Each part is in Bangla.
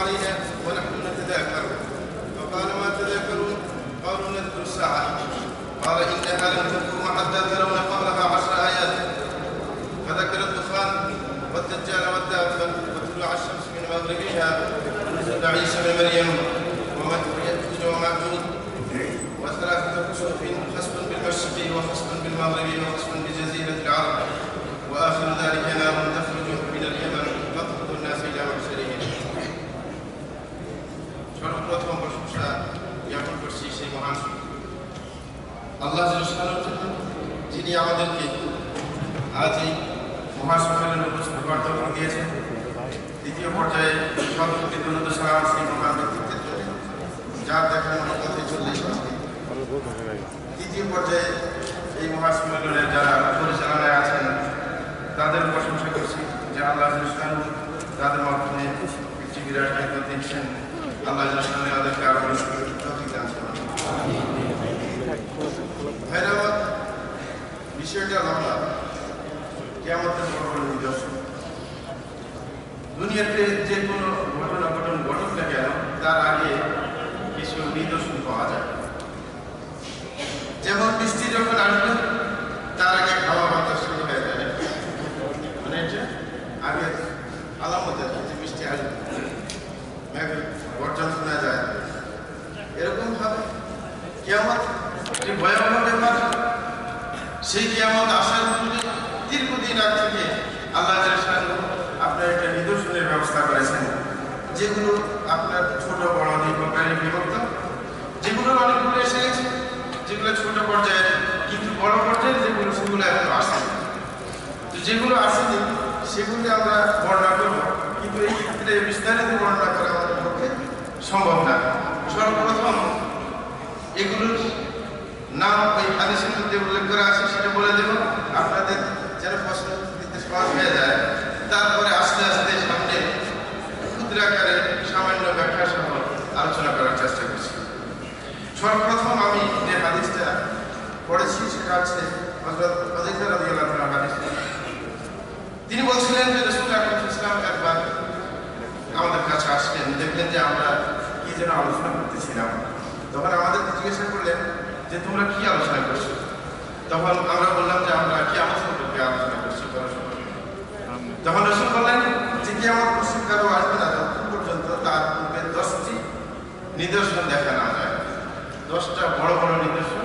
علينا ونحن نتذاكر. فقال ما تذاكرون؟ قالوا نذكر الساعة. قال إنها لم تكن حتى ترون قبلها عشر آيات. فذكر الدخان والدجال والدابة وطلوع الشمس من مغربها ونزول عيسى بن مريم ويأجوج ومأجوج وثلاثة كسوف خسف بالمشرق وخسف بالمغرب وخسف بجزيرة العرب. وآخر ذلك نار যিনি আমাদেরকে আজ এই মহাসম্মেলনে উপস্থিত হওয়ার তখন দিয়েছেন। দ্বিতীয় পর্যায়ে সর্বপ্রতি দুর্নীতি সালাম সেই মহান ব্যক্তিত্বের জন্য। যার দেখানো পথে চললে তৃতীয় পর্যায়ে এই মহাসম্মেলনের যারা পরিচালনায় আছেন, তাদের প্রশংসা করছি যে আল্লাহ তাদের মাধ্যমে একটি বিরাট দায়িত্ব দিচ্ছেন আল্লাহ তাদেরকে আরও বেশি তৌফিক দান করুন ভাইরাবাদ বিষয়টা আমরা কেমন নিদর্শন দুনিয়াতে যে কোনো ঘটনা ঘটন ঘটন না তার আগে কিছু নিদর্শন পাওয়া যায় যেমন বৃষ্টি যখন আসবে তার আগে খাওয়া বাতাস শুরু হয়ে যাবে মানে এটা আগে আলামত আছে যে বৃষ্টি আসবে মেঘ গর্জন শোনা যায় এরকম ভাবে কেমন একটি ভয়াবহ ব্যাপার সেই কিয়ামত আসার পূর্বে দীর্ঘদিন আগ থেকে আল্লাহ জালাশানু আপনার একটা নিদর্শনের ব্যবস্থা করেছেন যেগুলো আপনার ছোট বড় দুই প্রকারে বিভক্ত যেগুলো অনেকগুলো এসে গেছে যেগুলো ছোট পর্যায়ে কিন্তু বড় পর্যায়ে যেগুলো সেগুলো এখন আসে তো যেগুলো আসেনি সেগুলো আমরা বর্ণনা করব কিন্তু এই ক্ষেত্রে বিস্তারিত বর্ণনা করা আমাদের পক্ষে সম্ভব না সর্বপ্রথম এগুলোর নাম ওই হাদিসের মধ্যে উল্লেখ করা আছে সেটা বলে দেব আপনাদের যেন প্রশ্ন দিতে সহজ হয়ে যায় তারপরে আস্তে আস্তে সামনে ক্ষুদ্রাকারে সামান্য ব্যাখ্যা সহ আলোচনা করার চেষ্টা করছি সর্বপ্রথম আমি যে হাদিসটা পড়েছি সেটা হচ্ছে হজরত অজিফা রবি আল্লাহ হাদিস তিনি বলছিলেন যে রসুল আকরম ইসলাম একবার আমাদের কাছে আসলেন দেখলেন যে আমরা কি যেন আলোচনা করতেছিলাম। তখন আমাদের জিজ্ঞাসা করলেন যে, তোমরা কি আলোচনা করছ? তখন আমরা বললাম যে, আমরা কি সম্পর্কে আলোচনা করছি? তখন রসুল বললেন যে, কি আমার প্রশ্ন কারও আসবে না পর্যন্ত তার পূর্বে দশটি নিদর্শন দেখা না যায়। দশটা বড় বড় নিদর্শন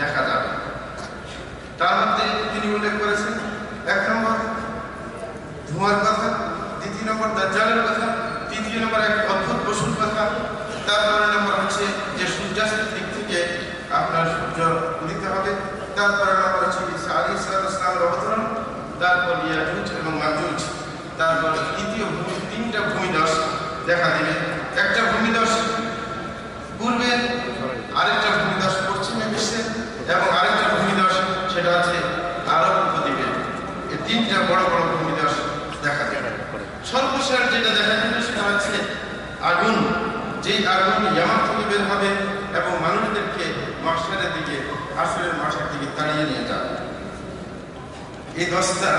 দেখা যাবে। তার মধ্যে তিনি উল্লেখ করেছেন, এক নম্বর ধোঁয়ার কথা, দ্বিতীয় নম্বর দাজ্জালের কথা, তৃতীয় নম্বর এক অদ্ভুত পশুর কথা তারপরে নম্বর হচ্ছে যে সূর্যাস্তের দিক থেকে আপনার সূর্য উদিতে হবে। তারপরে নম্বর হচ্ছে ইসলামের অবতরণ, তারপর ইয়াজুজ এবং মাজুজ। তারপর তৃতীয় তিনটা ভূমিদশ দেখা দেবে। একটা ভূমিদশ পূর্বে, আরেকটা ভূমিদশ পশ্চিমে বিশ্বে এবং আরেকটা ভূমিদশ সেটা আছে আরব উপদ্বীপে। এই তিনটা বড় বড় ভূমিদশ দেখা যাবে সর্বশেষ যেটা দেখা যাবে সেটা হচ্ছে আগুন। যেই আগুন ইয়ামান থেকে বের হবে এবং মানুষদেরকে মাসের দিকে আসরের মাসের দিকে তাড়িয়ে নিয়ে যাবে। এই দশটা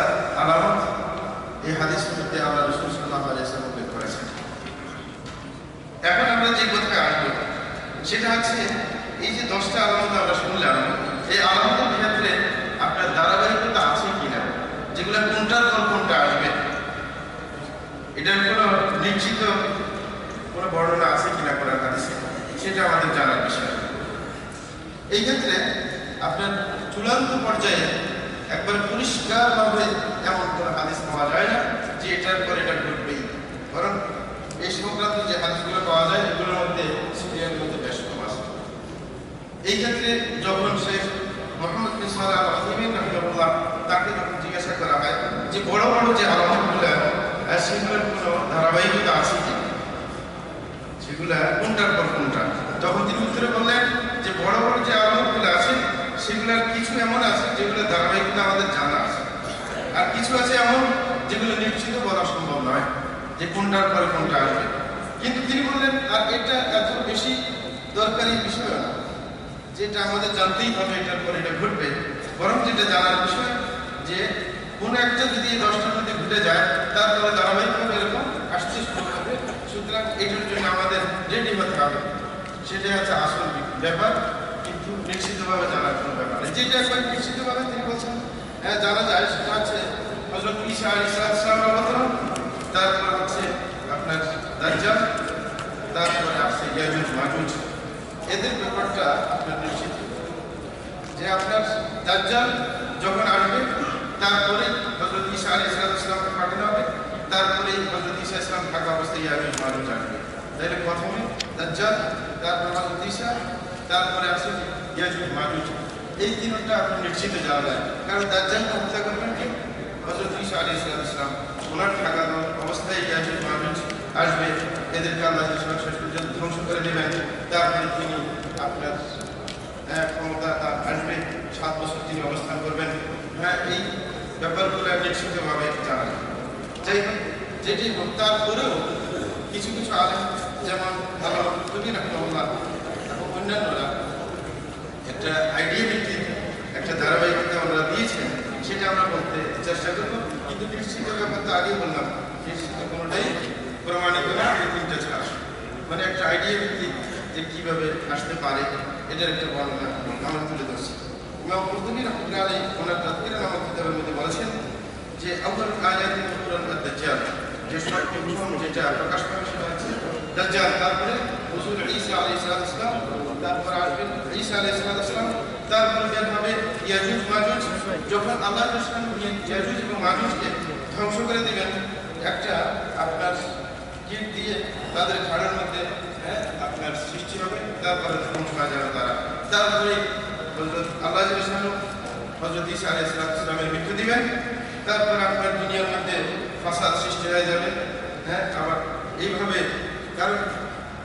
আলামত এই হাদিস মধ্যে আল্লাহ রসুল সাল্লাহ উল্লেখ করেছেন। এখন আমরা যে কথায় আসব, সেটা হচ্ছে এই যে দশটা আলামত আমরা শুনলাম, এই আলামতের ক্ষেত্রে আপনার ধারাবাহিকতা আছে কিনা, যেগুলো কোনটার পর কোনটা আসবে, এটার কোনো নিশ্চিত কোনো বর্ণনা আছে কিনা কোরআন হাদিসে? সেটা আমাদের জানার বিষয়। এই ক্ষেত্রে আপনার চূড়ান্ত পর্যায়ে একবার পরিষ্কারভাবে এমন কোনো হাদিস পাওয়া যায় না যে এটার পর এটা ঘটবেই। বরং এই সংক্রান্ত যে হাদিসগুলো পাওয়া যায়, এগুলোর মধ্যে সিরিয়ার মধ্যে বেশ কম আছে। এই ক্ষেত্রে যখন শেখ মোহাম্মদ বিন সালাহ রহমুল্লাহ তাকে যখন জিজ্ঞাসা করা হয় যে বড় বড় যে আলামতগুলো সেগুলোর কোনো ধারাবাহিকতা আছে কি? সেগুলা কোনটার পর কোনটা তখন তিনি উত্তরে বললেন যে, বড় বড় যে আলামতগুলো আছে, সেগুলোর কিছু এমন আছে যেগুলো ধারাবাহিকতা আমাদের জানা আছে। আর কিছু আছে এমন যেগুলো নিশ্চিত বলা সম্ভব নয় যে কোনটার পরে কোনটা আসবে। কিন্তু তিনি বললেন, আর এটা এত বেশি দরকারি বিষয় না। যেটা আমাদের জানতেই হবে, এটার পরে এটা ঘটবে। বরং যেটা জানার বিষয় যে, কোন একটা যদি এই দশটার মধ্যে ঘটে যায়, তারপরে ধারাবাহিকভাবে এরকম আসতে শুরু সুতরাং এটার জন্য আমাদের রেডি হতে হবে। সেটাই হচ্ছে আসল ব্যাপার। কিন্তু নিশ্চিতভাবে জানার কোনো ব্যাপার নেই। যেটা একবার নিশ্চিতভাবে তিনি বলছেন হ্যাঁ জানা যায়, সেটা হচ্ছে হজরত ঈসা আলী ইসলাম অবতরণ, তারপর হচ্ছে আপনার দাজ্জাল, তারপরে আসছে ইয়াজুজ মাজুজ এদের ব্যাপারটা আপনার নিশ্চিত। যে আপনার দাজ্জাল যখন আসবে, তারপরে হজরত ঈসা আলী ইসলামকে পাঠানো হবে। তারপরে হজরত ঈসা ইসলাম থাকা অবস্থায় ইয়াজুজ মাজুজ আসবে তাহলে প্রথমে দাজ্জাল তারপর হজরত ঈসা তারপরে আসে ইয়াজুজ মাজুজ এই তিনটা আপনি নিশ্চিত জানা যায় কারণ দাজ্জালকে হত্যা করবেন কি হজরত ঈসা আলী ইসলাম ওনার থাকা অবস্থায় ইয়াজুজ মাজুজ আসবে এদেরকে আল্লাহ শেষ পর্যন্ত ধ্বংস করে দেবেন তারপরে তিনি আপনার হ্যাঁ, ক্ষমতা তার আসবে সাত বছর তিনি অবস্থান করবেন হ্যাঁ এই ব্যাপারগুলো নিশ্চিতভাবে জানা যায়। যাই হোক, যেটি হোক তারপরেও কিছু কিছু আলেম, যেমন ভালো কবি রহমল্লাহ এবং অন্যান্যরা, একটা আইডিয়া ভিত্তিক একটা ধারাবাহিকতা আমরা দিয়েছেন, সেটা আমরা বলতে চেষ্টা করব। কিন্তু নিশ্চিত ব্যাপার তো আগেই বললাম নিশ্চিত কোনোটাই প্রমাণিত না তিনটা ছাড়া। মানে একটা আইডিয়া ভিত্তিক যে কীভাবে আসতে পারে, এটার একটা বর্ণনা আমরা তুলে ধরছি। ইমাম কুরতুবী রহমতুল্লাহ ওনার তাদকির নামক কিতাবের মধ্যে বলেছেন যে আউয়াল আয়াতিন কুরআন আদ-দাজ্জাল যে সর্বপ্রথম যেটা প্রকাশ সেটা হচ্ছে দাজ্জাল তারপরে হুজুর ঈসা আলাইহিস সালাম তারপর আসবেন ঈসা আলাইহিস সালাম তারপরে বের হবে ইয়াজুজ মাজুজ। যখন আল্লাহ রাসূল ইয়াজুজ এবং মাজুজকে ধ্বংস করে দিবেন একটা আপনার কীট দিয়ে তাদের ঘাড়ের মধ্যে হ্যাঁ, আপনার সৃষ্টি হবে তারপরে ধ্বংস হয়ে যাবে তারা। তারপরে আল্লাহ জাল্লাহু হযরত ঈসা আলাইহিস সালামের মৃত্যু দিবেন। তারপর আপনার দুনিয়ার মধ্যে ফাসাদ সৃষ্টি হয়ে যাবে। হ্যাঁ আবার এইভাবে, কারণ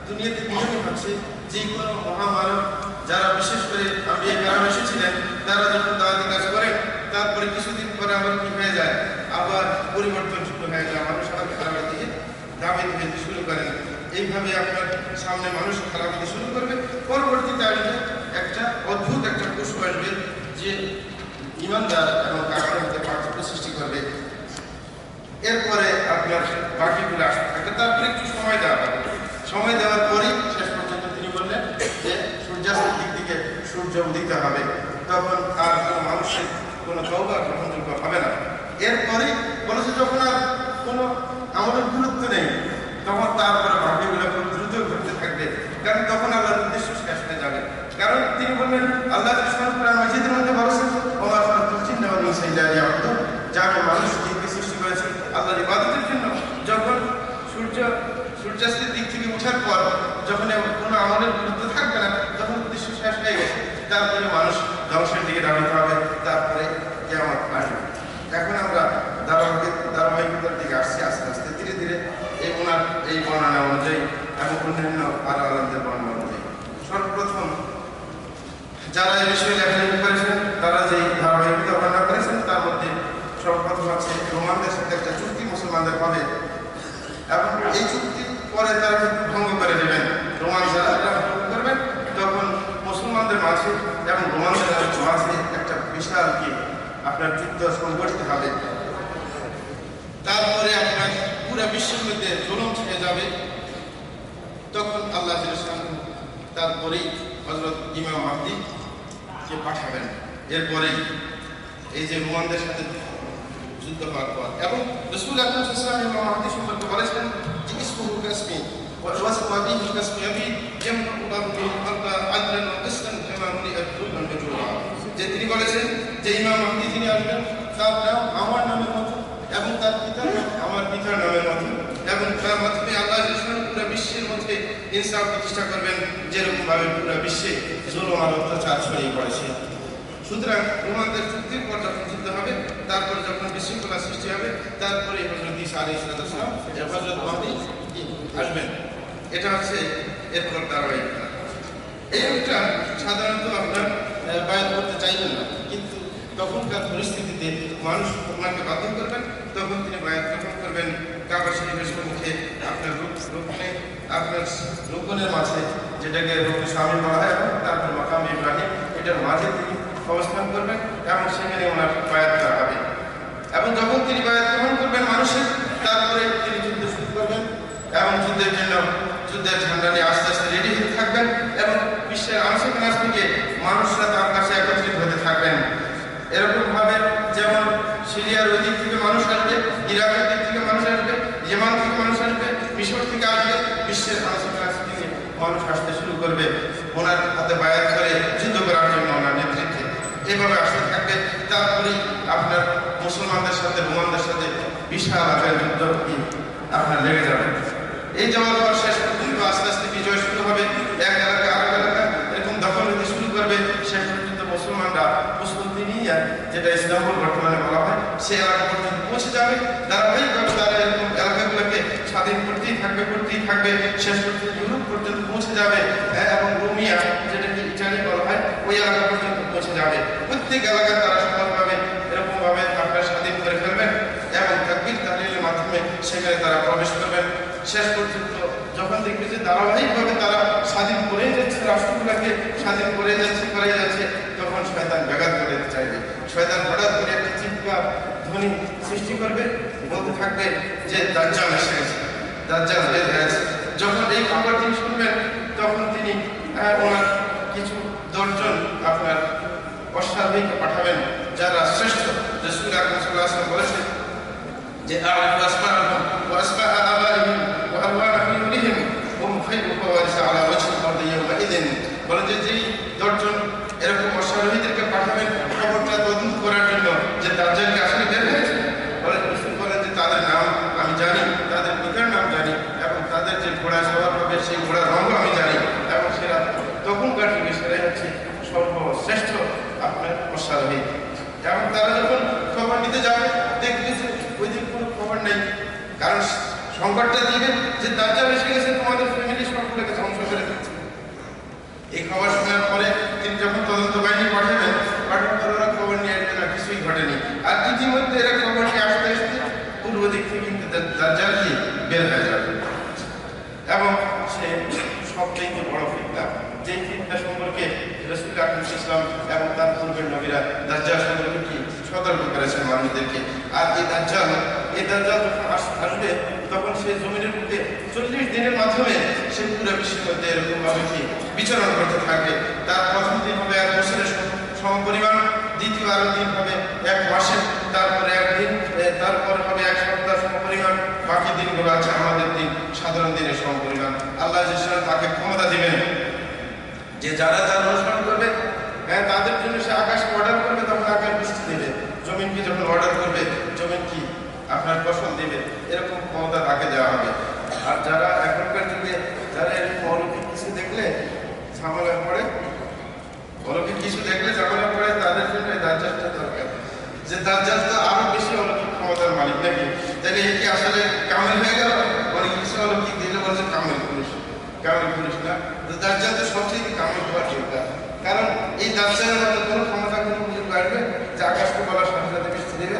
দুনিয়াতে নিয়ম হচ্ছে যে কোনো মহামানব যারা বিশেষ করে আমি এই গ্রামে এসেছিলেন, তারা যখন দাওয়াতি কাজ করেন তারপরে কিছুদিন পরে আবার কি হয়ে যায়? আবার পরিবর্তন শুরু হয়ে যায়। মানুষ আবার খারাপের দিকে দাবি দিতে শুরু করেন এইভাবে আপনার সামনে মানুষ খারাপ দিতে শুরু করবে। পরবর্তীতে আসবে একটা অদ্ভুত একটা পুষ্প আসবে যে ইমানদার এবং কাফের মধ্যে পার্থক্য সৃষ্টি করবে এরপরে আপনার বাকিগুলো আসতে থাকে তারপরে একটু সময় দেওয়া হবে সময় দেওয়ার পরেই শেষ পর্যন্ত তিনি বললেন যে সূর্যাস্তের দিক থেকে সূর্য উদিত হবে। তখন আর কোনো মানুষের কোনো তৌবা গ্রহণযোগ্য হবে না। এরপরে বলেছে, যখন আর কোনো আমাদের গুরুত্ব নেই, তখন তারপরে বাকিগুলো খুব দ্রুত ঘটতে থাকবে। কারণ তখন আল্লাহর উদ্দেশ্য শেষ হয়ে যাবে। কারণ তিনি বললেন, আল্লাহ মাজিদের মধ্যে বলেছেন ওমা ফারাতুল জিন্না ওয়াল ইনসা ইল্লা লিয়াবুদুন যা আমি মানুষ জিনকে সৃষ্টি করেছি আল্লাহর ইবাদতের জন্য যখন সূর্য সূর্যাস্তের দিক থেকে ওঠার পর যখন কোনো আমলের গুরুত্ব থাকবে না, তখন উদ্দেশ্য শেষ হয়ে গেছে। তারপরে মানুষ ধ্বংসের দিকে ধাবিত হবে, তারপরে কেমন আসবে। এখন আমরা ধারাবাহিক ধারাবাহিকতার দিকে আসছি আস্তে আস্তে। ধীরে ধীরে এই ওনার এই বর্ণনা অনুযায়ী এবং অন্যান্য আরও আলাদের বর্ণনা অনুযায়ী। সর্বপ্রথম যারা এই বিষয়ে লেখালেখি করেছেন, তারা যে ধারাবাহিকতা বর্ণনা করেছেন, তার মধ্যে সর্বপ্রথম আছে রোমানদের সাথে একটা চুক্তি মুসলমানদের হবে। এবং এই চুক্তি পরে তারা ভঙ্গ করে দেবেন রোমান যারা ভঙ্গ করবেন, তখন মুসলমানদের মাঝে এবং রোমানদের মাঝে একটা বিশাল কি আপনার যুদ্ধ সংঘটিত হবে। তারপরে আপনার পুরো বিশ্বের মধ্যে জুলুম ছেড়ে যাবে। তখন আল্লাহ তারপরেই হজরত ইমাম মাহদি কে পাঠাবেন। এরপরে এই যে রোমানদের সাথে যুদ্ধ হওয়ার পর। এবং রসুল আকরম সাল্লাম ইমাম মাহদি সম্পর্কে বলেছেন যে ইসমুহু কাসমি ووصف به كسب أبي يمنع الله به الأرض عدلا وقسطا كما ملئت ظلما وجورا যে তিনি বলেছেন যে ইমাম মাহদি তিনি আসবেন তার নাম আমার নামের মতো এবং তার পিতার নাম আমার পিতার নামের মতো এবং তার মাধ্যমে আল্লাহ পুরো বিশ্বের মধ্যে ইনসাফ প্রতিষ্ঠা করবেন যেরকম ভাবে পুরো বিশ্বে জুলুম আর অত্যাচার ছড়িয়ে পড়েছে সুতরাং রোমানদের চুক্তির পর যখন যুদ্ধ হবে তারপরে যখন বিশৃঙ্খলা সৃষ্টি হবে তারপরে হজরত ইসা আলী ইসলাম হজরত মাহদি আসবেন। এটা হচ্ছে এরপর ধারাবাহিকতা এই লোকটা সাধারণত আপনার বায়াত করতে চাইবেন না। কিন্তু তখনকার পরিস্থিতিতে মানুষ ওনাকে বাধ্য করবেন, তখন তিনি বায়াত গ্রহণ করবেন কাবা শরীফের সম্মুখে আপনার রূপ রোপণে আপনার রোপণের মাঝে যেটাকে রোপণ স্বামী বলা হয় এবং তারপর মাকাম ইব্রাহিম, এটার মাঝে তিনি অবস্থান করবেন এবং সেখানে ওনার বায়াত করা হবে। এবং যখন তিনি বায়াত গ্রহণ করবেন মানুষের তারপরে তিনি যুদ্ধ শুরু করবেন এবং যুদ্ধের জন্য যুদ্ধের ঝান্ডা নিয়ে আস্তে আস্তে রেডি হতে থাকবেন এবং বিশ্বের আংশিক কাছ থেকে মানুষরা তার কাছে একত্রিত হতে থাকবেন। এরকম ভাবে যেমন সিরিয়ার ওই দিক থেকে মানুষ আসবে, ইরাকের দিক থেকে মানুষ আসবে, ইয়েমান থেকে মানুষ আসবে, মিশর থেকে আসবে, বিশ্বের আংশিক কাছ থেকে মানুষ আসতে শুরু করবে। ওনার হাতে বায়াত করে যুদ্ধ করার জন্য ওনার নেতৃত্বে এভাবে আসতে থাকবে। তারপরেই আপনার মুসলমানদের সাথে, রোমানদের সাথে বিশাল আকারের যুদ্ধ আপনার লেগে যাবে। এই যাওয়ার পর শেষ পর্যন্ত আস্তে আস্তে বিজয় শুরু হবে। এক এলাকা আরেক এলাকা এরকম দখল হতে শুরু করবে, শেষ পর্যন্ত মুসলমানরা মুসলিমিয়া যেটা ইসলামপুর বর্তমানে বলা হয়, সে এলাকা পর্যন্ত পৌঁছে যাবে। ধারাবাহিকভাবে তারা এরকম এলাকাগুলোকে স্বাধীন করতেই থাকবে করতেই থাকবে। শেষ পর্যন্ত ইউরোপ পর্যন্ত পৌঁছে যাবে। এবং রোমিয়া, যেটাকে ইটালি বলা হয়, ওই এলাকা পর্যন্ত পৌঁছে যাবে। প্রত্যেক এলাকা তারা সমানভাবে এরকম ভাবে আপনার স্বাধীন করে ফেলবেন এবং তাকবির তাহলিলের মাধ্যমে সেখানে তারা প্রবেশ করবেন শেষ যখন দেখবে যে ধারাবাহিকভাবে তারা স্বাধীন করে যাচ্ছে, রাষ্ট্রগুলোকে স্বাধীন করে যাচ্ছে করে যাচ্ছে, তখন শয়তান ব্যাঘাত করে চাইবে। শয়তান হঠাৎ করে একটা চিৎকার, ধ্বনি সৃষ্টি করবে, বলতে থাকবে যে দাজ্জাল এসে গেছে, দাজ্জাল বের হয়েছে যখন এই খবর তিনি শুনবেন, তখন তিনি ওনার কিছু দশজন আপনার অশ্বারোহীকে পাঠাবেন, যারা শ্রেষ্ঠ রসুল আকরম বলেছেন যে আরিফ আসমাআহুম ওয়া আসমাআ الله في هم خير الفوارس على وجه الأرض يومئذ. ولتجري যে দাজ্জাল এসে গেছে, তোমাদের ফ্যামিলি সবগুলোকে ধ্বংস করে দিচ্ছে। এই খবর শোনার পরে তিনি যখন তদন্ত বাহিনী পাঠাবেন পাঠানোর পর ওরা খবর নিয়ে আসবে না, কিছুই ঘটেনি। আর ইতিমধ্যে এরা খবর নিয়ে আসতে আসতে পূর্ব দিক থেকে কিন্তু দাজ্জাল কি বের হয়ে যাবে। এবং সে সবচেয়ে বড় ফিতনা, যে ফিতনা সম্পর্কে রসুল আকরম ইসলাম এবং তার পূর্বের নবীরা দাজ্জাল সম্পর্কে কি সতর্ক করেছেন মানুষদেরকে? আর এই দাজ্জাল এই দাজ্জাল যখন আসবে তখন সে জমিনের বুকে চল্লিশ দিনের মাধ্যমে সে পুরো বিশ্বের মধ্যে এরকম ভাবে কি বিচরণ করতে থাকবে তার প্রথম দিন হবে এক বছরের সম- সমপরিমাণ, দ্বিতীয় আরও দিন হবে এক মাসে তারপরে একদিন তারপর হবে এক সপ্তাহ সমপরিমাণ, বাকি দিনগুলো আছে আমাদের দিন, সাধারণ দিনের সমপরিমাণ। আল্লাহ তাকে ক্ষমতা দিবেন। যে যারা তার অনুসরণ করবে হ্যাঁ তাদের জন্য সে আকাশকে অর্ডার করবে, তখন আকাশ বৃষ্টি দেবে। জমিনকে যখন অর্ডার করবে, জমিন কি আপনার ফসল দেবে? এরকম ক্ষমতা তাকে দেওয়া হবে। আর যারা এখনকার যুগে, যারা এরকম অলৌকিক কিছু দেখলে ঝামেলা পড়ে, অলৌকিক কিছু দেখলে ঝামেলা পড়ে, তাদের জন্য দরকার। যে দাজ্জাল তো আরও বেশি অলৌকিক ক্ষমতার মালিক নাকি? তাহলে এ কি আসলে কামেল হয়ে গেল? অনেক কিছু অলৌকিক দিলে বলছে কামেল পুরুষ। কামেল পুরুষ না। দাজ্জাল তো সবচেয়ে কামেল হওয়ার যোগ্যতা কারণ এই দাজ্জালের মধ্যে কোনো ক্ষমতা কোনো বুঝে কাটবে যে আকাশকে বলার সাথে সাথে বৃষ্টি দেবে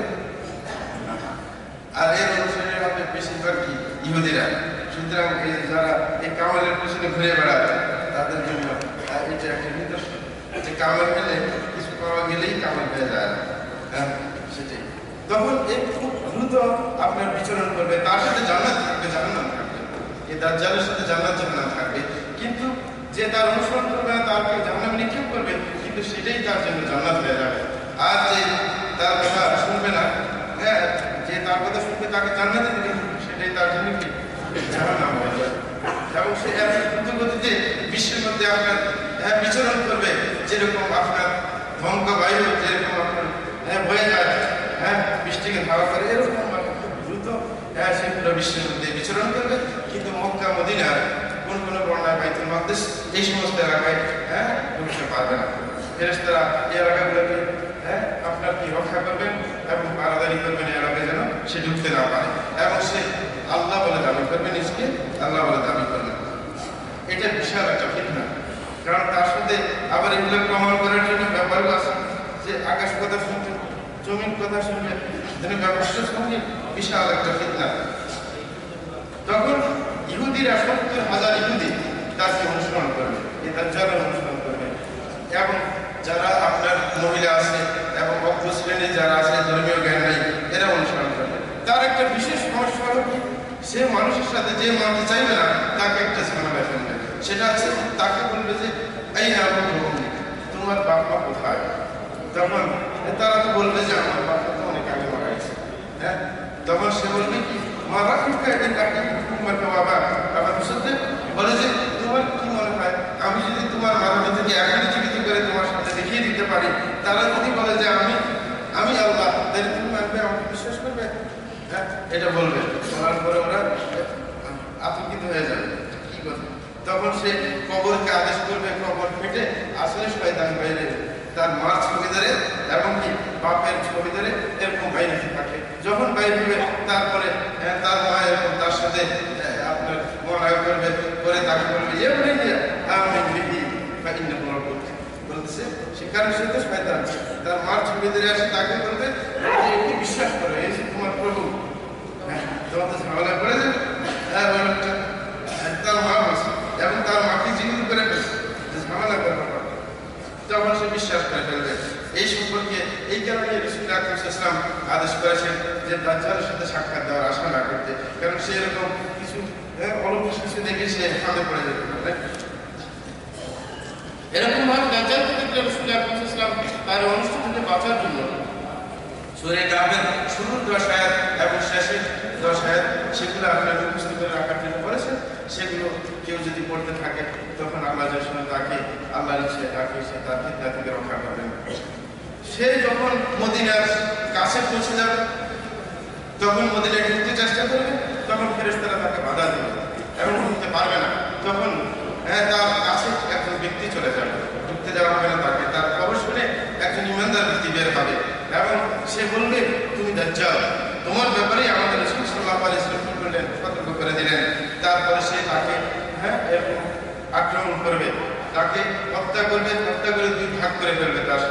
আর এর অনুসারে হবে বেশিরভাগ কি ইহুদিরা সুতরাং এই যারা এই কামালের পিছনে ঘুরে বেড়ায় তাদের জন্য। এটা একটা নিদর্শন। যে কামাল পেলে কিছু পাওয়া গেলেই কামাল হয়ে যায়। না হ্যাঁ সেটাই। তখন এই খুব দ্রুত আপনার বিচরণ করবে। তার সাথে জান্নাত থাকবে জান্নাত থাকবে। এই দাজ্জালের সাথে জান্নাত জান্নাত থাকবে। কিন্তু যে তার অনুসরণ করবে না তারকে জান্নাত নিক্ষেপ করবে, কিন্তু সেটাই তার জন্য জান্নাত হয়ে যাবে। আর যে তার কথা শুনবে না হ্যাঁ যে তার কথা শুনবে, তাকে জান্নাতে দিবে সেটাই তার জন্য কি? জাহান্নাম হয়ে যাবে। এবং সে এত দ্রুত গতিতে বিশ্বের মধ্যে আপনার হ্যাঁ বিচরণ করবে, যেরকম আপনার ধমক বায়ু যেরকম আপনার হ্যাঁ বয়ে যায় হ্যাঁ বৃষ্টিকে ধারা করে, এরকম দ্রুত হ্যাঁ সে পুরো বিশ্বের মধ্যে বিচরণ করবে। কিন্তু মক্কা, মদিনার কোন কোন বর্ণায় বাইতুল মাকদিস এই সমস্ত এলাকায় হ্যাঁ ঢুকতে পারবে না। ফেরেশতারা এই এলাকাগুলোকে হ্যাঁ আপনার কি রক্ষা করবেন এবং আলাদারি করবেন এলাকায় যেন সে ঢুকতে না পারে। এবং সে আল্লাহ বলে দাবি করবে নিজকে আল্লাহ বলে দাবি করবে এটা বিশাল একটা ফিতনা। কারণ তার সাথে আবার এগুলো প্রমাণ করার জন্য ব্যাপারও আছে। যে আকাশ কথা শুনছে জমিন কথা শুনবে যেন ব্যাপারটা সঙ্গে বিশাল একটা ফিতনা। তখন ইহুদিরা সত্তর হাজার ইহুদি তাকে অনুসরণ করবে এই দাজ্জালের অনুসরণ করবে। এবং যারা আপনার মহিলা আছে এবং অজ্ঞ শ্রেণির যারা আছে, ধর্মীয় জ্ঞান নেই, এরা অনুসরণ করবে। তার একটা বিশেষ সমস্যা হলো সে মানুষের সাথে যে মানতে চাইবে না, তাকে একটা ঝামেলা সেটা হচ্ছে তাকে বলবে যে, এই না তোমার বাপ মা কোথায়? তখন তারা তো বলবে যে, আমার মা তো অনেক আগে মারা হ্যাঁ? তখন সে বলবে কি, মারা কিন্তু এদের কাকে বাবা বাবা সত্যি বলে যে তোমার কি মনে হয় আমি যদি তোমার মাথা থেকে একালি জীবিত করে তোমার সাথে দেখিয়ে দিতে পারি তারা যদি বলে যে আমি আমি আল্লাহ তাহলে তুমি মানবে আমাকে বিশ্বাস করবে হ্যাঁ এটা বলবে বলার পরে ওরা আতঙ্কিত হয়ে যাবে কি কথা তখন সে কবরকে আদেশ করবে কবর ফেটে আসলে শয়তান বাইরে তার মার ছবি ধরে এবং কি বাপের ছবি ধরে এরকম বাইরে থাকে। যখন বাইরে হবে, তারপরে তার মা এরকম তার সাথে আপনার মহায় করবে করে তাকে বলবে যে বলে যে আমি বিধি বা ইন্ন করতে বলতেছে সেখানে সে তো শয়তান। তার মার ছবি ধরে আসে, তাকে বলবে যে বিশ্বাস করো তোমার প্রভু। হ্যাঁ তোমার তো ঝামেলা করে যাবে। হ্যাঁ ওই লোকটা আর তার মা বলছে এবং তার মাকে জীবিত করে ফেলছে যে ঝামেলা করবে না। তখন সে বিশ্বাস করে ফেলবে। এই সম্পর্কে এই কারণে রসুল আকরম ইসলাম আদেশ করেছেন যে দাজ্জালের সাথে সাক্ষাৎ দেওয়ার আশা না করতে। কারণ সে এরকম কিছু অলৌকিক কিছু দেখে সে ফাঁদে পড়ে যেতে পারে এরকম ভাবে দাজ্জাল থেকে রসুল ইসলাম তার অনুষ্ঠান থেকে বাঁচার জন্য। সুরে কাহের শুরুর দশ এবং শেষের দশ সেগুলো আপনার মুখস্থ করে রাখার জন্য করেছেন। সেগুলো কেউ যদি পড়তে থাকে, তখন আল্লাহ যখন তাকে আল্লাহর ইচ্ছে তাকে সে তার ফিতনা থেকে রক্ষা করবেন। সে যখন মদিনার কাছে পৌঁছে যাবে তখন মদিনায় ঢুকতে চেষ্টা করবে, তখন ফেরেশতারা তাকে বাধা দেবে এবং ঢুকতে পারবে না। তখন হ্যাঁ তার কাছে একজন ব্যক্তি চলে যাবে। ঢুকতে যাওয়া হবে না তাকে। তার খবর শুনে একজন ইমানদার ব্যক্তি বের হবে এবং সে বলবে, তুমি দাজ্জাল, তোমার ব্যাপারে আমাদের রসুল সাল্লাহ সতর্ক করে দিলেন। তারপরে সে তাকে হ্যাঁ আক্রমণ করবে। তাকে হত্যা করবে, হত্যা করে দুই ভাগ করে ফেলবে তার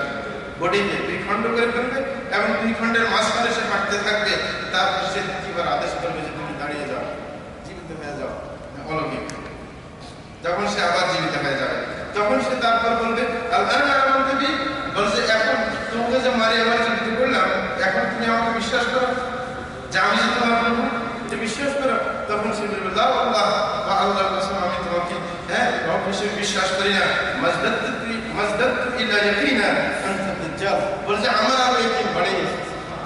বডিকে দুই খণ্ড করে ফেলবে এবং দুই খণ্ডের মাঝখানে সে হাঁটতে থাকবে, তারপর সে দ্বিতীয়বার আদেশ করবে যে তুমি দাঁড়িয়ে যাও, জীবিত হয়ে যাও অলৌকিক। যখন সে আবার জীবিত হয়ে যাবে, তখন সে তারপর বলবে আল্লাহ দেবী বলছে, এখন তোমাকে যে মারি আমার জীবিত করলাম এখন তুমি আমাকে বিশ্বাস করো, যে আমি যে তোমার এটা বিশ্বাস করো তখন সে বলবে দাও আল্লাহ, বা আল্লাহর কসম আমি তোমাকে হ্যাঁ রব বিশ্বাস করি না। মজদত মজদত ইলা ইয়াকিনা, আনতা দাজ্জাল। বলছে আমার আরও ইয়াকিন বাড়ে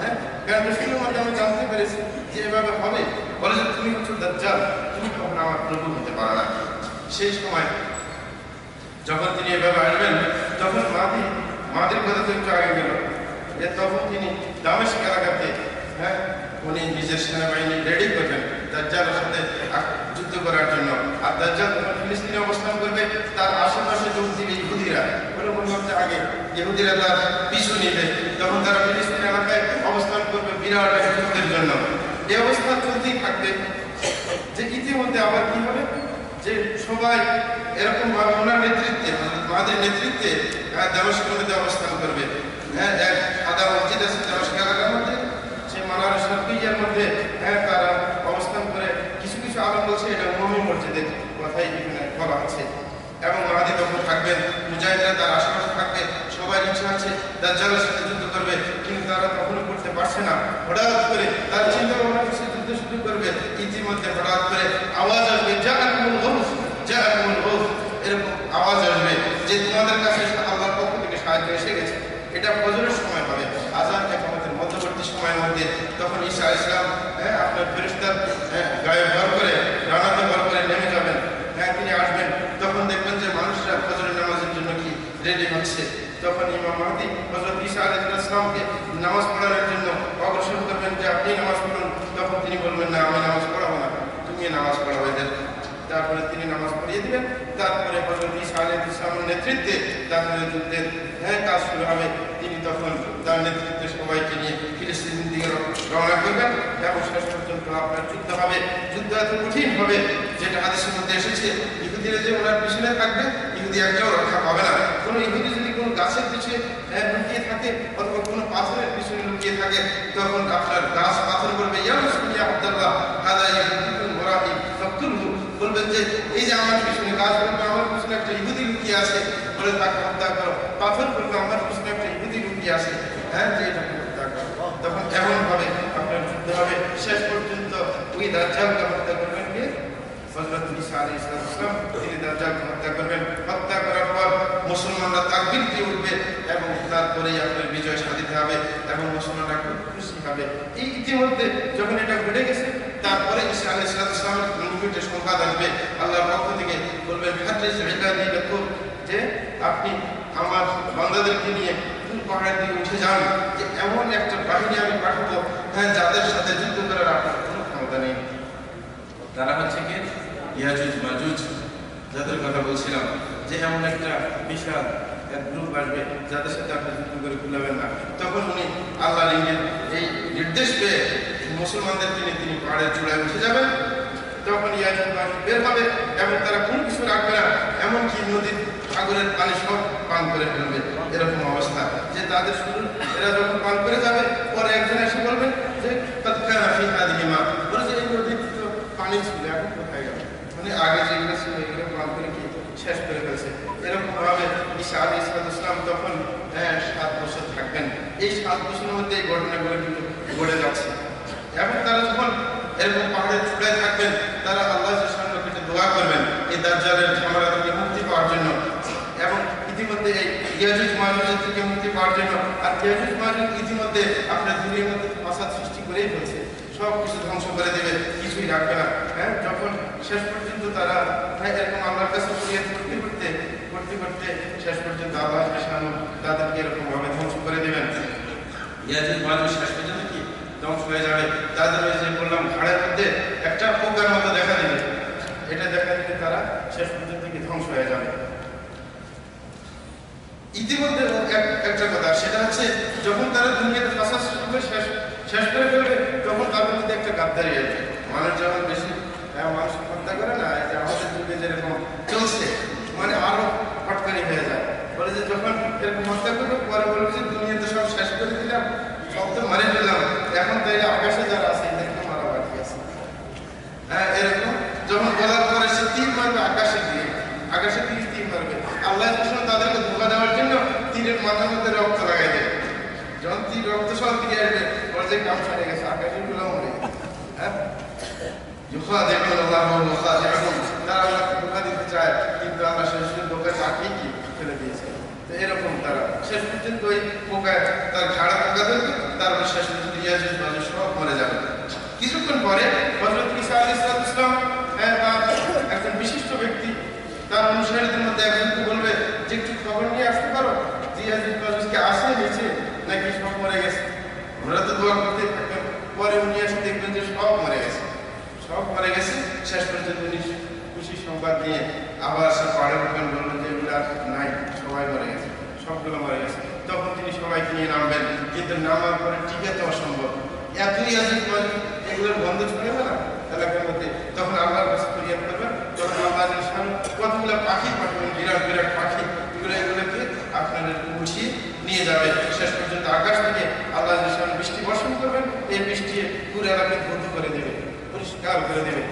হ্যাঁ কারণ রসুলের মধ্যে আমি জানতে পেরেছি যে এভাবে হবে। বলে যে, তুমি হচ্ছে দাজ্জাল, তুমি কখনো আমার প্রভু হতে পারো না। সেই সময় যখন তিনি এভাবে আসবেন, তখন মাদি, মাদির কথা তো একটু আগে গেল। তখন তিনি দামেস্ক এলাকাতে হ্যাঁ উনি নিজের সেনাবাহিনী রেডি করবেন। দাজ্জালের সাথে যুদ্ধ করার জন্য। আর দাজ্জাল ফিলিস্তিনে অবস্থান করবে, তার আশেপাশে যোগ দিবে ইহুদিরা। বলে যে আগে ইহুদিরা তার পিছু নিবে। তখন তারা ফিলিস্তিন এলাকায় অবস্থান করবে বিরাট যুদ্ধের জন্য। এই অবস্থা চলতেই থাকবে। যে ইতিমধ্যে আবার কি হবে? যে সবাই এরকম ভাবে ওনার নেতৃত্বে মাদের নেতৃত্বে নদীতে অবস্থান করবে। হ্যাঁ এক সাদা মসজিদ আছে সে মানার সরপিয়ার মধ্যে তারা অবস্থান করে কিছু কিছু আলম বলছে এটা মমি মসজিদের কথাই এখানে বলা আছে এবং মাহাদি তখন থাকবেন মুজাহিদরা তার আশেপাশে থাকবে সবার ইচ্ছা আছে দাজ্জালের সাথে যুদ্ধ করবে, কিন্তু তারা কখনো করতে পারছে না। হঠাৎ করে তার চিন্তা ভাবনা করছে যুদ্ধ শুরু করবে, ইতিমধ্যে হঠাৎ করে আওয়াজ আসবে যা এমন হোস যা এমন হোস এরকম আওয়াজ আসবে যে তোমাদের কাছে আল্লাহর পক্ষ থেকে সাহায্য এসে গেছে। এটা ফজরের সময় মধ্যবর্তী সময়ের মধ্যে তখন ঈসা ইসলাম হ্যাঁ আপনার ফেরিস্তার হ্যাঁ, গায়ে ভর করে রানাতে ভর করে নেমে যাবেন। হ্যাঁ তিনি আসবেন। তখন দেখবেন যে মানুষরা ফজরের নামাজের জন্য কি রেডি হচ্ছে। তখন ইমাম মাহাদি হজরত ঈসা আলাইসালামকে নামাজ পড়ানোর জন্য অগ্রসর করবেন যে আপনি নামাজ পড়ুন। তখন তিনি বলবেন না আমি নামাজ পড়াবো না। তুমি নামাজ পড়াবো এদের। তারপরে তিনি নামাজ পড়িয়ে দিবেন। তারপরে হজরত ঈসা আলী ইসলামের নেতৃত্বে তারপরে যুদ্ধের হ্যাঁ কাজ শুরু হবে। তিনি তখন তার নেতৃত্বে সবাইকে নিয়ে ফিলিস্তিন রওনা করবেন এবং শেষ পর্যন্ত আপনার যুদ্ধ হবে যুদ্ধ এত কঠিন হবে যেটা হাদিসের মধ্যে এসেছে ইহুদিরা যে ওনার পিছনে থাকবে ইহুদি একটাও রক্ষা পাবে না কোনো ইহুদি যদি কোনো গাছের পিছনে হ্যাঁ, লুকিয়ে থাকে অথবা কোনো পাথরের পিছনে লুকিয়ে থাকে তখন আপনার গাছ পাথর করবে বলবেন যে এই যে আমার পিছনে গাছ বলবে আমার পিছনে একটা ইহুদি লুকিয়ে আছে বলে তাকে হত্যা করো পাথর বলবে আমার পিছনে একটা ইহুদি লুকিয়ে আছে হ্যাঁ যে করো তখন এমন ভাবে আপনার যুদ্ধ হবে। শেষ পর্যন্ত ওই দাজ্জালকে হত্যা করবেন কে? সালাম, তিনি দাজ্জালকে হত্যা করবেন। হত্যা করার পর মুসলমানরা তাকবীর দিয়ে উঠবে এবং তারপরেই আপনার বিজয় সাধিত হবে এবং মুসলমানরা খুব খুশি হবে। এই ইতিমধ্যে যখন এটা ঘটে গেছে, তারপরে ঈসা আলাইহিস সালামের নিকটে সংবাদ আসবে, আল্লাহর পক্ষ থেকে বলবেন যে আপনি আমার বান্দাদেরকে নিয়ে পাহাড়ের দিকে উঠে যান। যে এমন একটা বাহিনী আমি পাঠাবো হ্যাঁ যাদের সাথে যুদ্ধ করার আপনার কোনো ক্ষমতা নেই। তারা হচ্ছে কি? ইয়াজুজ, মাজুজ। যাদের কথা বলছিলাম, যে এমন একটা বিশাল গ্রুপ আসবে, যাদের সাথে আপনি যুদ্ধ করে কুলাবেন না। তখন উনি আল্লাহ রিঙ্গের এই নির্দেশ পেয়ে মুসলমানদের তিনি তিনি পাহাড়ের চূড়ায় উঠে যাবেন। তখন ইয়াজুজ, মাজুজ বের হবে এবং তারা কোন কিছু রাখবে না, এমনকি নদীর সাগরের পানি সব পান করে ফেলবে। এরকম অবস্থা। তাদের শুরু এরা যখন পান করে যাবে, পরে একজন এসে বলবেন যে তৎকানা ফি হাদিহিমা বলে যে এই নদীর তো পানি ছিল, এখন কোথায় গেল? মানে আগে যেগুলো ছিল, এগুলো পান করে কি শেষ করে ফেলছে। এরকম ভাবে ঈসা আলী ইসলাম তখন হ্যাঁ সাত বছর থাকবেন। এই সাত বছরের মধ্যে এই ঘটনাগুলো কিন্তু ঘটে যাচ্ছে। এবং তারা যখন এরকম পাহাড়ের চূড়ায় থাকবেন, তারা আল্লাহ পেটে দোয়া করবেন, এই দাজ্জালের ঝামেলা থেকে মুক্তি পাওয়ার জন্য ইতিমধ্যে এই ইয়াজুজ মাজুজের থেকে মুক্তি পাওয়ার জন্য আর ইয়াজুজ মাজুজ ইতিমধ্যে আপনার দুনিয়ার মধ্যে ফাসাদ সৃষ্টি করেই ফেলছে। সব কিছু ধ্বংস করে দেবে, কিছুই রাখবে না হ্যাঁ? যখন শেষ পর্যন্ত তারা এরকম আল্লাহর কাছে ফরিয়াদ করতে করতে করতে করতে শেষ পর্যন্ত আল্লাহ তাদেরকে এরকম ভাবে ধ্বংস করে দেবেন। ইয়াজুজ মাজুজ শেষ পর্যন্ত কি? ধ্বংস হয়ে যাবে। তাদের ওই যে বললাম, ঘাড়ের মধ্যে একটা পোকার মতো দেখা দিবে। এটা দেখা দিলে তারা শেষ পর্যন্ত কি? ধ্বংস হয়ে যাবে। ইতিমধ্যে একটা কথা সেটা হচ্ছে যখন তারা দুনিয়াতে ফাঁসা শুরু করে শেষ শেষ করে ফেলবে তখন তার মধ্যে একটা গাদ্দারি আছে মানুষ যেমন বেশি হ্যাঁ, মানুষ হত্যা করে না যে আমাদের যুগে যেরকম চলছে মানে আরও ফটকারি হয়ে যায়। বলে যে যখন এরকম হত্যা করবে পরে বলবে যে দুনিয়াতে সব শেষ করে দিলাম সব তো মারে ফেললাম। এখন তো আকাশে যারা আছে এদেরকে মারা বাকি আছে। হ্যাঁ এরকম যখন বলার পরে সে তীর মারবে আকাশে দিয়ে আকাশে দিয়ে তীর মারবে আল্লাহ কৃষ্ণ তাদেরকে ধোকা দেওয়ার জন্য তীরের মাথার মধ্যে রক্ত লাগাই দেবে যখন তীর রক্ত সব ফিরে আসবে ওর যে কাম সারে গেছে, আকাশে গুলো হ্যাঁ? দিতে চায়, কিন্তু আল্লাহ তারা। শেষ পর্যন্ত তার ঘাড়া পোকা ধরবে তারপর শেষ পর্যন্ত ইয়াসিন মানুষ যাবে। কিছুক্ষণ পরে ইসলাম হ্যাঁ, একজন বিশিষ্ট ব্যক্তি তার অনুসারীদের মধ্যে একজনকে বলবে, যে একটু খবর নিয়ে আসতে পারো? যে ইয়াজুজ আসে নিচে নাকি সব মরে গেছে? ওনারা তো দোয়া করতে থাকবেন। পরে উনি এসে দেখবেন যে সব মরে গেছে। সব মরে গেছে, শেষ পর্যন্ত উনি খুশি সংবাদ নিয়ে আবার সে পাহাড়ে উঠবেন বললেন যে এগুলো নাই, সবাই মরে গেছে, সবগুলো মরে গেছে। তখন তিনি সবাইকে নিয়ে নামবেন, কিন্তু নামার পরে টিকাতে অসম্ভব। এতই আজিজ এগুলোর গন্ধ ছড়ে না এলাকার মধ্যে। তখন আল্লাহর কাছে ফরিয়াদ করবেন সামনে কতগুলো পাখি পাঠাবেন? বিরাট বিরাট পাখি। এগুলো এগুলোকে আপনার উঠিয়ে নিয়ে যাবে শেষ পর্যন্ত আকাশ থেকে আল্লাহ সামনে বৃষ্টি বর্ষণ করবেন। এই বৃষ্টি পুরো এলাকাকে ধৌত করে দেবে, পরিষ্কার করে দেবে।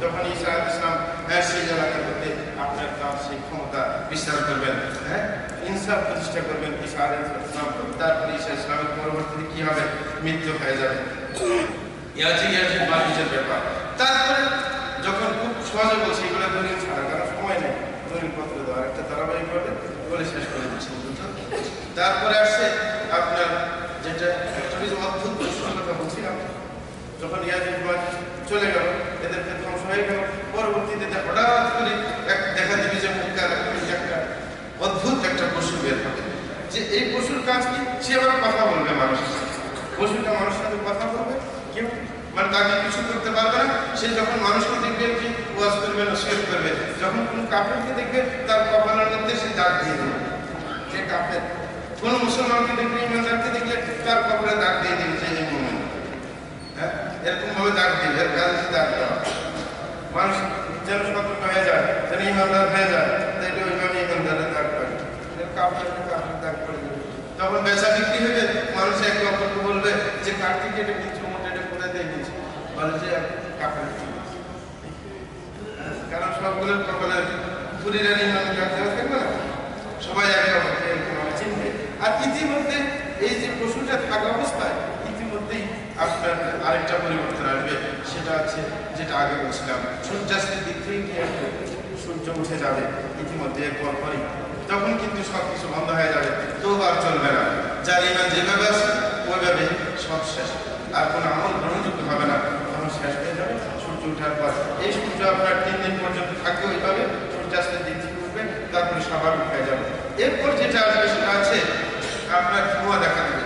তখন ঈসা ইসলাম হ্যাঁ সেই এলাকার মধ্যে আপনার তার সেই ক্ষমতা বিস্তার করবেন হ্যাঁ ইনসাফ প্রতিষ্ঠা করবেন ঈসা ইসলাম তারপরে ঈসা ইসলামের পরবর্তীতে কি হবে? মৃত্যু হয়ে যাবে। ইয়াজি ইয়াজি মানুষের ব্যাপার। তারপরে যখন সহজে বলছি, এগুলো দলিল ছাড়া কারণ সময় নেই। দলিল পত্র দেওয়ার একটা ধারাবাহিক ভাবে বলে শেষ করে দিচ্ছি তারপরে আসছে আপনার যেটা বেশ অদ্ভুত প্রশ্নের কথা বলছিলাম, যখন ইয়াজিদ চলে গেল, এদেরকে ধ্বংস হয়ে গেল। পরবর্তীতে হঠাৎ করে এক দেখা দিবি যে মুখকার একটা অদ্ভুত একটা পশু বের হবে। যে এই পশুর কাজ কি? সে আবার কথা বলবে মানুষের সাথে। পশুটা মানুষের সাথে কথা বলবে, কেউ মানে তাকে কিছু করতে পারবে না। সে যখন মানুষকে দেখবে কি ওয়াজ করবে, নসিহত করবে, যখন কোনো কাপড়কে দেখবে, তার কপালের মধ্যে সে দাগ দিয়ে দেবে। যে কাপড় কোন মুসলমানকে দেখলে, ইমানদারকে দেখলে, তার কপালে দাগ দিয়ে দিবে যে এই মোমেন। হ্যাঁ? এরকম ভাবে দাগ দিবে এর কাজ হচ্ছে দাগ দেওয়া। মানুষ যেন সতর্ক হয়ে যায়, যেন ইমানদার হয়ে যায়, তাইলে ওইভাবে ইমানদারের দাগ পায় কাপড়ের কাপড়ের দাগ পড়ে যাবে তখন বেচা বিক্রি হবে মানুষ একে অপরকে বলবে যে, কার থেকে এটা কিনছো? মোটা এটা কোথায় দিয়ে বলে যে কাপড় কারণ সবগুলোর কপালের থাকবে না? সবাই একে অপরকে চিনবে। আর ইতিমধ্যে এই যে পশুটা থাকা অবস্থায়, ইতিমধ্যেই আরেকটা পরিবর্তন আসবে, সেটা হচ্ছে যেটা আগে বলছিলাম, সূর্যাস্তের দিক থেকে কি? সূর্য উঠে যাবে ইতিমধ্যে এর পরপরই তখন কিন্তু সব কিছু বন্ধ হয়ে যাবে তো আর চলবে না। যার ইমান যেভাবে আছে, ওইভাবে সব শেষ। আর কোনো আমল গ্রহণযোগ্য হবে না। শেষ হয়ে যাবে। সূর্য ওঠার পর এই সূর্য আপনার তিন দিন পর্যন্ত থাকবে ওইভাবে সূর্যাস্তের দিক থেকে উঠবে তারপরে স্বাভাবিক হয়ে যাবে। এরপর যেটা আসবে সেটা আছে আপনার ধোঁয়া দেখা দেবে।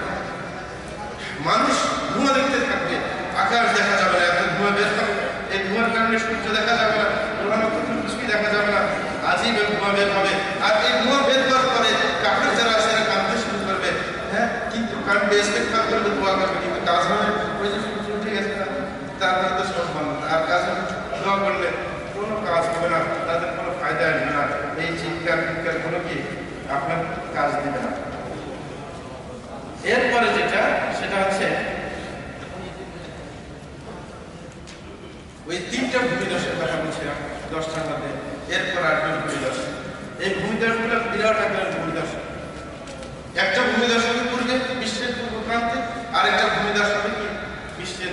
মানুষ ধোঁয়া দেখতে থাকবে, আকাশ দেখা যাবে না, এত ধোঁয়া বের হবে। এই ধোঁয়ার কারণে সূর্য দেখা যাবে না গ্রহ নক্ষত্র কিছুই দেখা যাবে না আজীব এই ধোঁয়া বের হবে। আর এই ধোঁয়া বের হওয়ার পরে কাপড় যারা আছে কাঁদতে শুরু করবে। হ্যাঁ কিন্তু কাঁদবে ইস্তেকফার করবে দোয়া করবে কিন্তু কাজ হবে ওই যে সূর্য উঠে গেছে না তারপরে তো সব বন্ধ। আর কাজ দোয়া করলে কোনো কাজ হবে না, তাদের কোনো ফায়দা আসবে না। এই চিৎকার চিৎকার কোনো কি আপনার কাজ দিবে না? এরপরে যেটা, সেটা হচ্ছে ওই তিনটা ভূমিদশের কথা বলছিলাম দশটার মধ্যে এরপর আসবে ভূমিদশ এই ভূমিদশগুলো বিরাট আকারের ভূমিদশ একটা ভূমিদশ হবে পূর্বে বিশ্বের পূর্ব প্রান্তে আরেকটা ভূমিদশ হবে কি বিশ্বের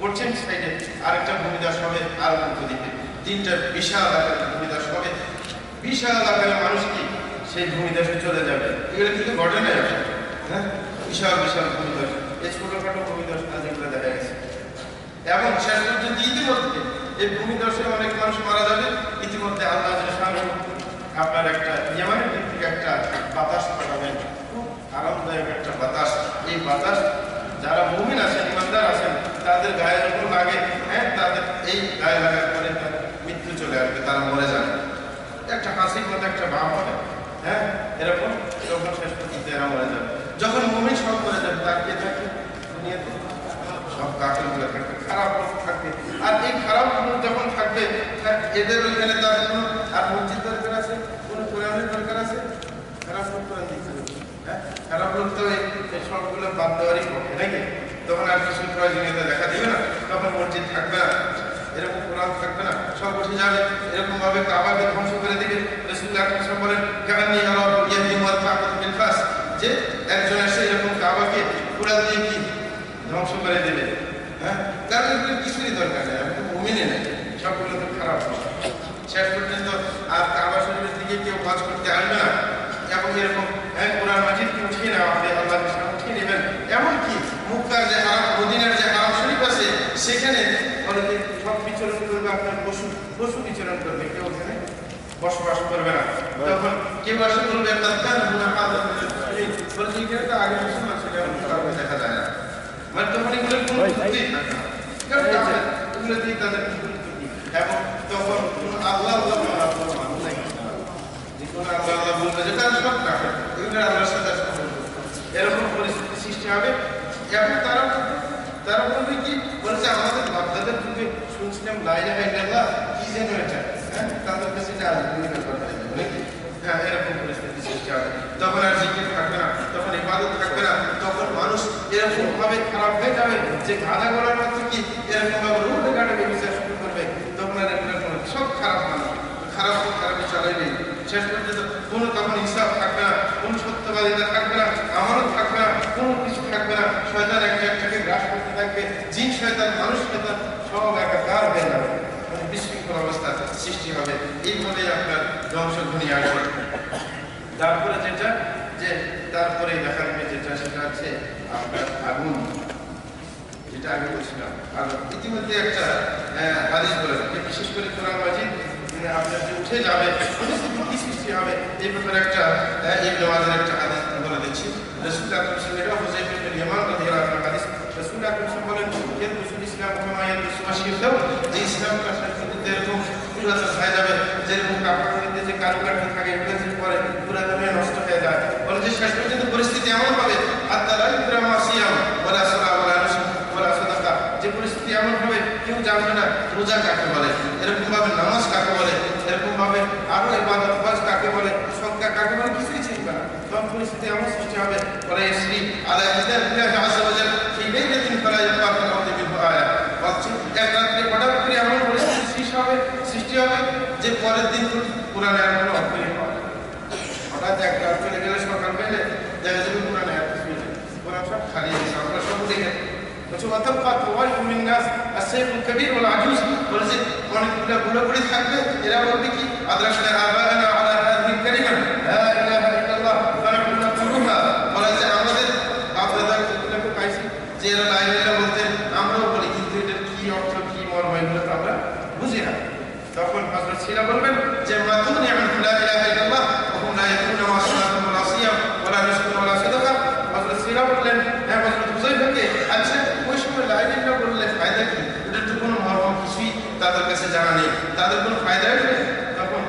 পশ্চিম সাইডে আরেকটা ভূমিদশ হবে আর উত্তর দিকে তিনটা বিশাল আকারের ভূমিদশ হবে। বিশাল আকারের মানুষ কি? সেই ভূমিদশে চলে যাবে। এগুলো কিন্তু ঘটে না হ্যাঁ? বিশাল বিশাল ভূমিদশ এই ছোটখাটো ভূমিদশ না যেগুলো দেখা গেছে। এবং শেষ পর্যন্ত ইতিমধ্যে এই ভূমিদশে অনেক মানুষ মারা যাবে। ইতিমধ্যে আল্লাহ আপনার একটা ইয়েমানের দিক থেকে একটা বাতাস পাঠাবেন। খুব আরামদায়ক একটা বাতাস। এই বাতাস, যারা মুমিন আছেন, ইমানদার আছেন, তাদের গায়ে যখন লাগে। হ্যাঁ তাদের এই গায়ে লাগার চলে আসবে তারা মরে যাবে একটা হাসির মতো একটা ভাব হবে হ্যাঁ এরকম তখন শেষ পর্যন্ত এরা মরে যাবে। যখন মুমিন সব মরে যাবে তার কে থাকে? সবগুলো থাকবে খারাপ লোক থাকবে। আর এই খারাপ লোক যখন থাকবে হ্যাঁ, এদের ওইখানে তার কোনো আর মসজিদ দরকার আছে? কোনো কোরআনের দরকার আছে? খারাপ লোক দিতে হবে হ্যাঁ খারাপ লোক তো এই সবগুলো বাদ দেওয়ারই পক্ষে নাকি? তখন আর কিছু প্রয়োজনীয়তা দেখা দিবে না। তখন মসজিদ থাকবে না। এরকম কোরআন থাকবে না। সব উঠে যাবে। এরকম ভাবে কাবাকে ধ্বংস করে দিবে। রসুল্লাহ বলেন ফাস। যে একজন এসে এরকম কাবাকে পুরা দিয়ে কি ধ্বংস করে দেবে হ্যাঁ কারণ এগুলো কিছুরই দরকার নেই আমি তো মুমিনে নেই সবগুলো তো খারাপ কথা। শেষ পর্যন্ত আর কাবা শরীরের দিকে কেউ কাজ করতে আসবে না এবং এরকম হ্যাঁ কোরআন মাজিদকে উঠিয়ে নেওয়া হবে আল্লাহর সামনে উঠিয়ে নেবেন এমনকি মুক্তার যে হারাম মদিনার যে হারাম শরীফ আছে সেখানে অনেকে সব বিচরণ করবে আপনার পশু বিচরণ করবে কেউ ওখানে বসবাস করবে না। তখন কেউ আসে বলবে আগে এখন দেখা যায় না। মানে তখন এগুলো কোনো ক্ষতি থাকে। না কারণ তাদের এগুলো দিয়ে তাদের এবং তখন আল্লাহ আল্লাহ বলা কোনো মানুষ নাই। যে আল্লাহ আল্লাহ বলবে যে তারা সব কাছে এগুলো আল্লাহর সাথে এরকম পরিস্থিতি সৃষ্টি হবে। এখন তারা তারা বলবে কি? বলছে আমাদের বাপদাদের যুগে শুনছিলাম লাইলা ইল্লাল্লাহ যেন হ্যাঁ? তাদের কাছে আজ বিভিন্ন কথা নাকি? হ্যাঁ এরকম পরিস্থিতি সৃষ্টি হবে। তখন আর জিকির থাকবে না, তখন ইবাদত থাকবে না, তখন মানুষ এরকম ভাবে খারাপ হয়ে যাবে যে গাঁদা গলার মতো কি এরকম ভাবে রোড গাড়ি বিচার শুরু করবে, তখন আর সব খারাপ মানুষ, খারাপ খারাপই চালাইবে শেষ পর্যন্ত কোনো তখন হিসাব থাকবে না, কোনো সত্যবাদিতা থাকবে না আমারও থাকবে না, কোনো কিছু থাকবে না। শয়তান একটা একটাকে গ্রাস করতে থাকবে, জিন, শয়তান, মানুষ, শয়তান সব একাকার হয়ে যাবে। বিশৃঙ্খল অবস্থা সৃষ্টি হবে। এইভাবেই আপনার ধ্বংসধ্বনি আসবে। তারপরে যেটা যে তারপরে দেখা যাবে যেটা সেটা হচ্ছে আপনার আগুন। যেটা আগে বলছিলাম। আর ইতিমধ্যে একটা হাদিস বলে রাখি, বিশেষ করে কোরআন মাজিদ মানে আপনার যে উঠে যাবে পরিস্থিতি কি সৃষ্টি হবে। এই ব্যাপারে একটা আহ, ইবনে একটা হাদিস বলে দিচ্ছি রসুল আকরম এটা হুজাইফ ইবনে ইয়ামান রাদিয়াল্লাহু আনহু হাদিস রসুল আকরম বলেন যে রসুল ইসলাম মুহাম্মদ পুরাতন হয়ে যাবে যেরকম কাপড়ের মধ্যে যে কারুকার্য থাকে এগুলো যে পরে পুরাতন হয়ে নষ্ট হয়ে যায় বলে যে শেষ পর্যন্ত পরিস্থিতি এমন হবে আত্মারা ইব্রাহিম আসিয়াম বলা সলা বলা রসুন বলা সদাকা যে পরিস্থিতি এমন হবে, কেউ জানবে না, রোজা কাকে বলে এরকম ভাবে নামাজ কাকে বলে এরকম ভাবে আরও এবার কাকে বলে সংখ্যা কাকে বলে, কিছুই চিনবে না। তখন পরিস্থিতি এমন সৃষ্টি হবে, বলে শ্রী আলাহ সেই বেদিন ফেলা যাবে আয়া অথচ এক রাত্রে হঠাৎ করে এমন পরিস্থিতি সৃষ্টি হবে সৃষ্টি হবে যে পরের দিন কোরআনে আর কোনো অর্থ নেই পাওয়া যাবে। হঠাৎ এক রাত চলে গেলে সকাল পেলে দেখা যাবে কোরআনে আর কিছুই নেই বলছে অতঃপর তোমার কুমিন নাস আসেফ কবির ওলা আজুজ বলেছে অনেকগুলো বুড়ো বুড়ি থাকবে এরা বলবে কি আদ্রাসনা আবানা আলা হাদিহি কালিমা লা ইলাহা ইল্লাল্লাহ ওয়া নাহনু নাকুলুহা বলে যে আমাদের বাপ দাদার এগুলোকে পাইছি যে এরা লা ইলাহা বলতেন আমরাও বলি কিন্তু এটার কি অর্থ কি মর্ম এগুলো তো আমরা বুঝি না তখন হযরত সিনা বলবেন যে মাতুনি আন লা ইলাহা ইল্লাল্লাহ ওয়া লা ইয়াকুনু ওয়া সিয়াম ওয়া লা ইয়াসকুনু ওয়া লা সাদাকা হযরত সিনা বললেন হ্যাঁ হযরত হুযাইফাকে আচ্ছা ওই সময় লা ইলাহা ইল্লাল্লাহ বললে ফায়দা কি এটার তো কোনো মর্ম কিছুই তাদের কাছে জানা নেই। তাদের কোনো ফায়দা আছে? তখন?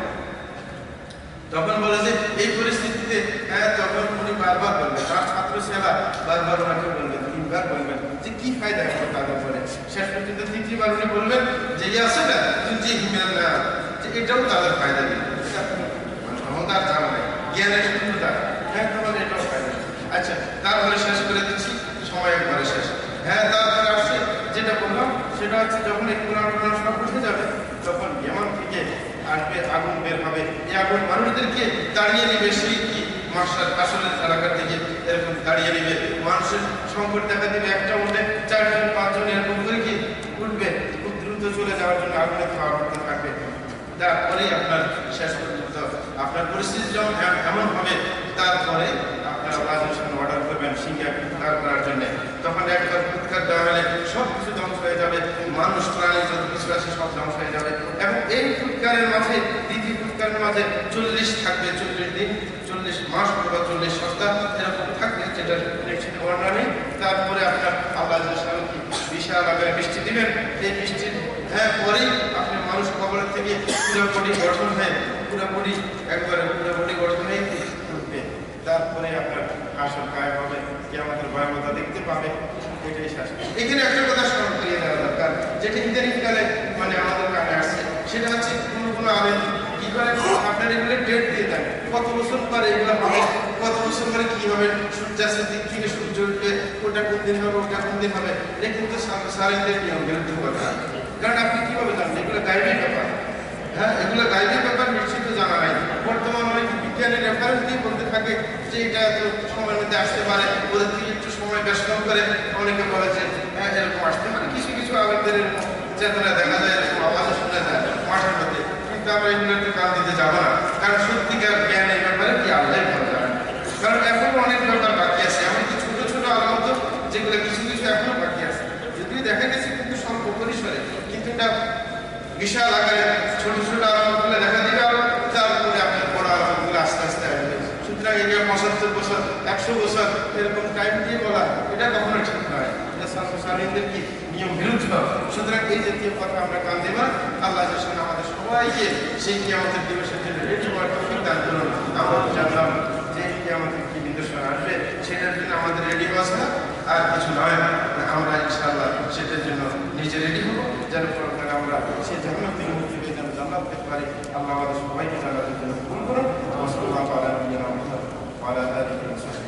তখন বলে যে, এই পরিস্থিতিতে হ্যাঁ তখন উনি বারবার বলবেন, তার ছাত্র সেবা বারবার ওনাকে বলবেন, তিনবার বলবেন, যে কি ফায়দা এখন তাদের পরে শেষ পর্যন্ত তৃতীয়বার উনি বলবেন যে ইয়ে আছে না তুই যে হিমেল না যে এটাও তাদের ফায়দা নেই। অহংকার জানা নেই। জ্ঞানের শূন্যতা হ্যাঁ তোমার এটাও ফায়দা। আচ্ছা তারপরে শেষ করে দিচ্ছি, সময় একবারে শেষ। হ্যাঁ তারপরে আসছে, যেটা বললাম সেটা হচ্ছে যখন এই টোরআন সব উঠে যাবে, তখন যেমন থেকে আসবে আগুন বের হবে। এই আগুন মানুষদেরকে দাঁড়িয়ে নেবে সেই কি? মাসার আসলে এলাকার থেকে এরকম দাঁড়িয়ে নেবে মানুষের সংকট দেখা দেবে একটা উঠে, চারজন, পাঁচজন এরকম করে কি? উঠবে। খুব দ্রুত চলে যাওয়ার জন্য আগুনে খাওয়া করতে থাকবে। তারপরেই আপনার শেষ পর্যন্ত আপনার পরিস্থিতি যখন এমন হবে, তারপরে আপনার সামনে অর্ডার করবেন ফুৎকার করার জন্য। তখন একবার ফুৎকার দেওয়া হলে সব কিছু হয়ে যাবে, মানুষ প্রাণী যত কিছু আছে সব ধ্বংস হয়ে যাবে। এবং এই ফুৎকারের মাঝে, দ্বিতীয় ফুৎকারের মাঝে চল্লিশ থাকবে, চল্লিশ দিন, চল্লিশ মাস অথবা চল্লিশ সপ্তাহ, এরকম থাকবে যেটা বর্ণনা নেই। তারপরে আপনার আল্লাহ কি বিশাল আকারে বৃষ্টি দিবেন, এই বৃষ্টির হ্যাঁ পরেই আপনি মানুষ কবরের থেকে পুরোপুরি গঠন হয়ে, পুরোপুরি একবারে পুরোপুরি গঠন হয়ে তারপরে আপনার আসল গায়ে হবে কি আমাদের ভয়াবতা দেখতে পাবে। এখানে একটা কথা স্মরণ করিয়ে দেওয়া দরকার, যেটা ইদানিং কালে মানে আমাদের কানে আসছে সেটা হচ্ছে কোনো কোনো আবেদ কি করে আপনার এগুলো ডেট দিয়ে দেন কত বছর পরে এগুলো হবে, কত বছর পরে কি হবে, সূর্যাস্তের দিক থেকে সূর্য উঠবে ওটা কোন দিন হবে ওটা কোন দিন হবে, এটা কিন্তু সারেন্দের নিয়ম বিরুদ্ধ কথা কারণ আপনি কীভাবে জানেন এগুলো গাইবের ব্যাপার। হ্যাঁ এগুলো গাইবের ব্যাপার নিশ্চিত জানা নাই। বর্তমান অনেক বিজ্ঞানী রেফারেন্স দিয়ে বলতে থাকে যে এটা সময়ের মধ্যে আসতে পারে, ওদের থেকে একটু সময় কম করে অনেকে বলে যে হ্যাঁ এরকম আসতে পারে। কিছু কিছু এরকম চেতনা দেখা যায়, এরকম আওয়াজও শোনা যায় মাঠের মধ্যে। কিন্তু আমরা এগুলো একটু কান দিতে যাব না। কারণ সত্যিকার জ্ঞান এই ব্যাপারে কি আল্লাহ ভালো জানেন কারণ এখনও অনেক ব্যাপার বাকি আছে। এমনকি ছোট ছোট আলামত যেগুলো কিছু কিছু এখনও বাকি আছে। যদিও দেখা গেছে কিন্তু স্বল্প পরিসরে কিন্তু এটা বিশাল আকারে ছোট ছোট আলামতগুলো দেখা দিবে আর তারপরে আপনার বড় আলামতগুলো আস্তে আস্তে আসবে। সুতরাং এটা পঁচাত্তর বছর, একশো বছর এটা কখনো ঠিক নয়। এটা সার্বসারীদের কি নিয়ম বিরুদ্ধ সুতরাং এই জাতীয় কথা আমরা কান দেব আল্লাহ আমাদের সবাইকে সেই কিয়ামতের দিবসের জন্য রেডি হওয়ার তখন দান করুন। আমরা জানলাম যে কিয়ামতের কি নিদর্শন আসবে। সেটার জন্য আমাদের রেডি হওয়া আর কিছু নয়। আমরা ইনশাআল্লাহ সেটার জন্য নিজে রেডি হব। যেন আমরা সেই জান্নাতের মুক্তি পেয়ে যেন জান্নাত পেতে পারি। আল্লাহ আমাদের সবাইকে জান্নাতের জন্য কবুল করুন। ওয়া সাল্লাল্লাহু আলা নবিয়িনা মুহাম্মদ ওয়া আলা